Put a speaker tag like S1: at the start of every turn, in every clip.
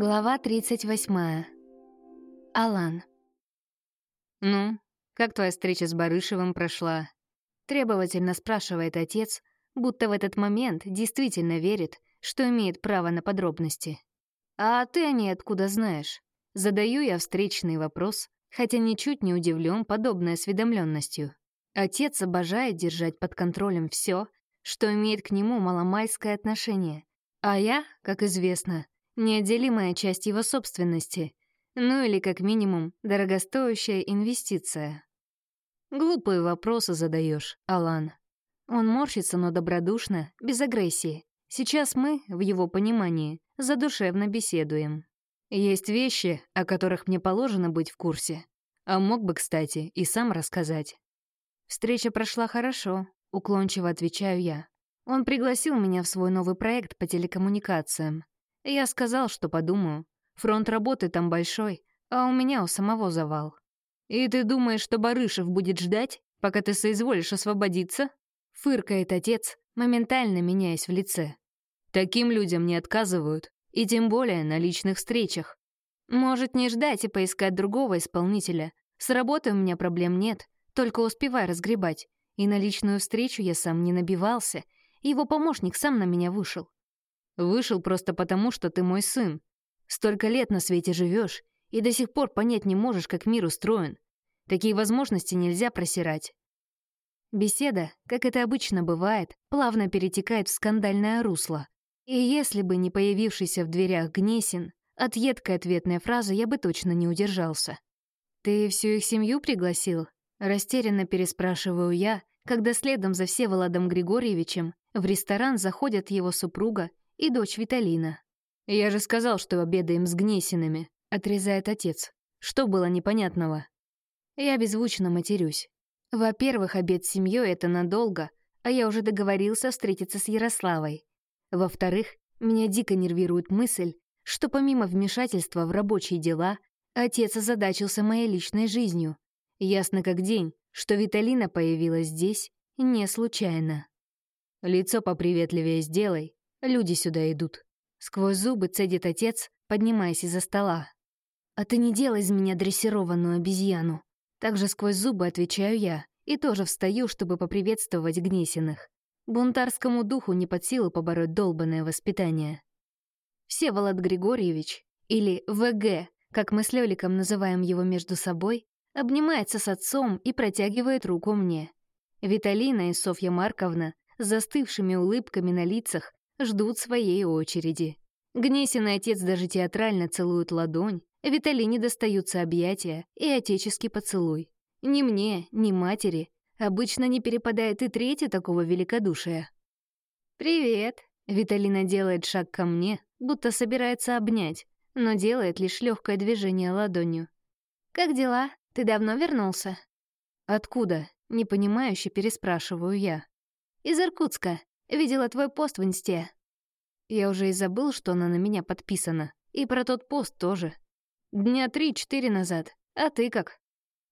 S1: Глава 38. Алан.
S2: «Ну, как твоя встреча с Барышевым прошла?»
S1: Требовательно спрашивает отец, будто в этот момент действительно верит, что имеет право на подробности. «А ты о ней откуда знаешь?» Задаю я встречный вопрос, хотя ничуть не удивлен подобной осведомленностью. Отец обожает держать под контролем все, что имеет к нему маломальское отношение. А я, как известно, неотделимая часть его собственности, ну или как минимум дорогостоящая инвестиция. Глупые вопросы задаешь, Алан. Он морщится, но добродушно, без агрессии. Сейчас мы, в его понимании, задушевно беседуем. Есть вещи, о которых мне положено быть в курсе. А мог бы, кстати, и сам рассказать. Встреча прошла хорошо, уклончиво отвечаю я. Он пригласил меня в свой новый проект по телекоммуникациям. Я сказал, что подумаю. Фронт работы там большой, а у меня у самого завал. «И ты думаешь, что Барышев будет ждать, пока ты соизволишь освободиться?» Фыркает отец, моментально меняясь в лице. «Таким людям не отказывают, и тем более на личных встречах. Может, не ждать и поискать другого исполнителя. С работой у меня проблем нет, только успевай разгребать. И на личную встречу я сам не набивался — его помощник сам на меня вышел. Вышел просто потому, что ты мой сын. Столько лет на свете живешь и до сих пор понять не можешь, как мир устроен. Такие возможности нельзя просирать. Беседа, как это обычно бывает, плавно перетекает в скандальное русло. И если бы не появившийся в дверях Гнесин, от едкой ответной фразы я бы точно не удержался. «Ты всю их семью пригласил?» Растерянно переспрашиваю я, когда следом за Всеволодом Григорьевичем в ресторан заходят его супруга и дочь Виталина. «Я же сказал, что обедаем с Гнесинами», — отрезает отец. «Что было непонятного?» Я беззвучно матерюсь. Во-первых, обед с семьей — это надолго, а я уже договорился встретиться с Ярославой. Во-вторых, меня дико нервирует мысль, что помимо вмешательства в рабочие дела, отец озадачился моей личной жизнью. Ясно как день, что Виталина появилась здесь не случайно. Лицо поприветливее сделай, люди сюда идут. Сквозь зубы цедит отец, поднимаясь из-за стола. А ты не делай из меня дрессированную обезьяну. Также сквозь зубы отвечаю я и тоже встаю, чтобы поприветствовать Гнесиных. Бунтарскому духу не под силу побороть долбанное воспитание. Всеволод Григорьевич, или ВГ, как мы с Лёликом называем его между собой, обнимается с отцом и протягивает руку мне. Виталина и Софья Марковна застывшими улыбками на лицах ждут своей очереди. Гнесин и отец даже театрально целуют ладонь, Виталине достаются объятия и отеческий поцелуй. Ни мне, ни матери обычно не перепадает и третье такого великодушия. «Привет!» — Виталина делает шаг ко мне, будто собирается обнять, но делает лишь легкое движение ладонью. «Как дела?» Ты давно вернулся?» «Откуда?» — непонимающе переспрашиваю я. «Из Иркутска. Видела твой пост в инсте». Я уже и забыл, что она на меня подписана. И про тот пост тоже. Дня три-четыре назад. А ты как?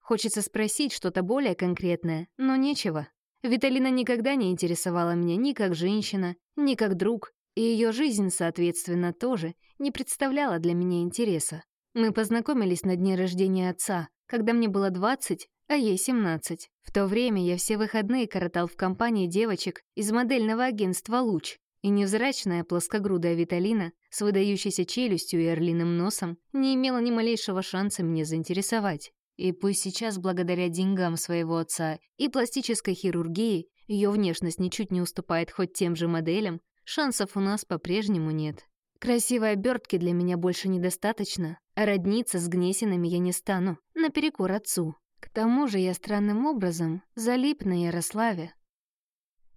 S1: Хочется спросить что-то более конкретное, но нечего. Виталина никогда не интересовала меня ни как женщина, ни как друг, и ее жизнь, соответственно, тоже не представляла для меня интереса. Мы познакомились на дне рождения отца, когда мне было 20, а ей 17. В то время я все выходные коротал в компании девочек из модельного агентства «Луч», и невзрачная плоскогрудая Виталина с выдающейся челюстью и орлиным носом не имела ни малейшего шанса меня заинтересовать. И пусть сейчас, благодаря деньгам своего отца и пластической хирургии, ее внешность ничуть не уступает хоть тем же моделям, шансов у нас по-прежнему нет. Красивой обертки для меня больше недостаточно, а родниться с Гнесинами я не стану, наперекор отцу. К тому же я странным образом залип на Ярославе.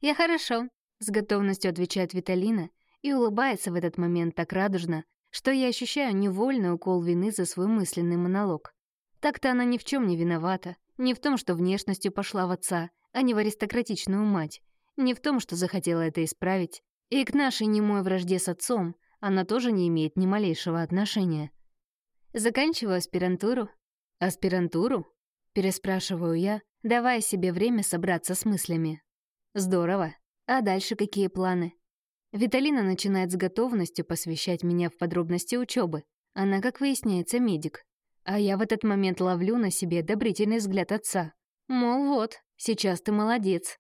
S1: «Я хорошо», — с готовностью отвечает Виталина и улыбается в этот момент так радужно, что я ощущаю невольный укол вины за свой мысленный монолог. Так-то она ни в чем не виновата, не в том, что внешностью пошла в отца, а не в аристократичную мать, не в том, что захотела это исправить. И к нашей немой вражде с отцом она тоже не имеет ни малейшего отношения. Заканчиваю аспирантуру. Аспирантуру? Переспрашиваю я, давая себе время собраться с мыслями. Здорово. А дальше какие планы? Виталина начинает с готовностью посвящать меня в подробности учебы, Она, как выясняется, медик. А я в этот момент ловлю на себе одобрительный взгляд отца. Мол, вот, сейчас ты молодец.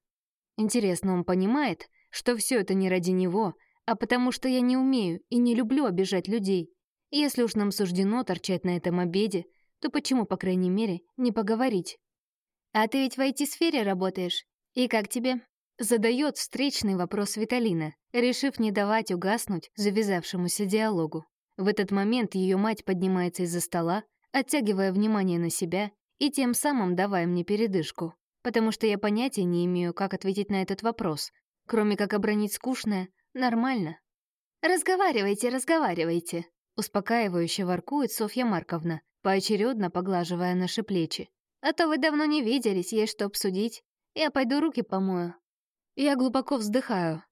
S1: Интересно, он понимает, что все это не ради него, а потому что я не умею и не люблю обижать людей. Если уж нам суждено торчать на этом обеде, то почему, по крайней мере, не поговорить? «А ты ведь в IT-сфере работаешь. И как тебе?» Задает встречный вопрос Виталина, решив не давать угаснуть завязавшемуся диалогу. В этот момент ее мать поднимается из-за стола, оттягивая внимание на себя и тем самым давая мне передышку, потому что я понятия не имею, как ответить на этот вопрос, кроме как обронить скучное «нормально». «Разговаривайте, разговаривайте», — успокаивающе воркует Софья Марковна, поочередно поглаживая наши плечи. «А то вы давно не виделись, есть что обсудить. Я пойду руки помою». Я глубоко вздыхаю.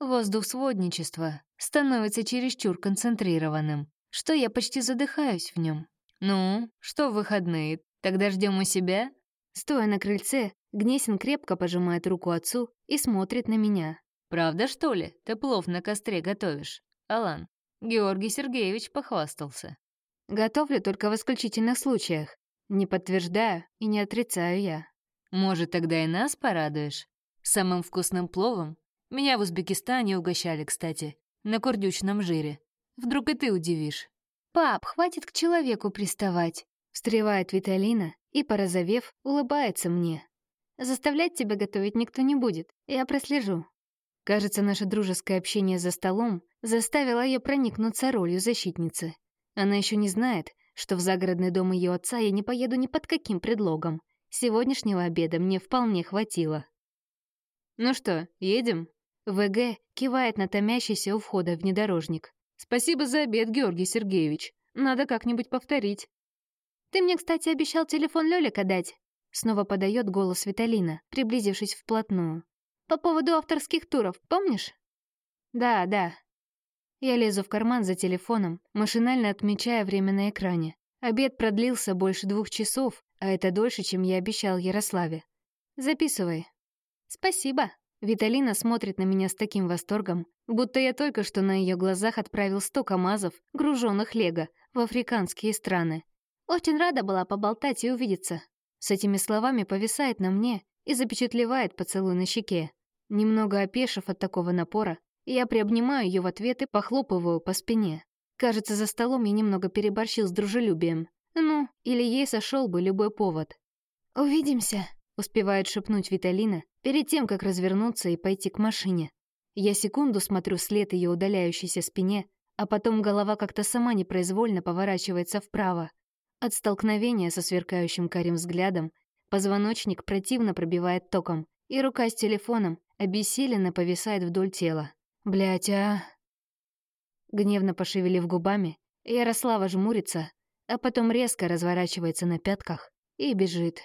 S1: Воздух сводничества становится чересчур концентрированным, что я почти задыхаюсь в нем. «Ну, что в выходные? Тогда ждем у себя?» Стоя на крыльце, Гнесин крепко пожимает руку отцу и смотрит на меня. «Правда, что ли? Ты плов на костре готовишь, Алан?» Георгий Сергеевич похвастался. «Готовлю только в исключительных случаях. Не подтверждаю и не отрицаю я». «Может, тогда и нас порадуешь? Самым вкусным пловом? Меня в Узбекистане угощали, кстати, на курдючном жире. Вдруг и ты удивишь». «Пап, хватит к человеку приставать», — встревает Виталина и, порозовев, улыбается мне. «Заставлять тебя готовить никто не будет, я прослежу». Кажется, наше дружеское общение за столом заставило ее проникнуться ролью защитницы. Она еще не знает, что в загородный дом ее отца я не поеду ни под каким предлогом. Сегодняшнего обеда мне вполне хватило. «Ну что, едем?» ВГ кивает на томящийся у входа внедорожник. «Спасибо за обед, Георгий Сергеевич. Надо как-нибудь повторить». «Ты мне, кстати, обещал телефон Лёлика дать?» Снова подает голос Виталина, приблизившись вплотную. По поводу авторских туров, помнишь? Да, да. Я лезу в карман за телефоном, машинально отмечая время на экране. Обед продлился больше двух часов, а это дольше, чем я обещал Ярославе. Записывай. Спасибо. Виталина смотрит на меня с таким восторгом, будто я только что на ее глазах отправил сто КАМАЗов, груженных лего, в африканские страны. Очень рада была поболтать и увидеться. С этими словами повисает на мне и запечатлевает поцелуй на щеке. Немного опешив от такого напора, я приобнимаю ее в ответ и похлопываю по спине. Кажется, за столом я немного переборщил с дружелюбием. Ну, или ей сошел бы любой повод. «Увидимся», — успевает шепнуть Виталина перед тем, как развернуться и пойти к машине. Я секунду смотрю вслед ее удаляющейся спине, а потом голова как-то сама непроизвольно поворачивается вправо. От столкновения со сверкающим карим взглядом позвоночник противно пробивает током, и рука с телефоном обессиленно повисает вдоль тела. Блять, а... Гневно пошевелив губами, Ярослава жмурится, а потом резко разворачивается на пятках и бежит.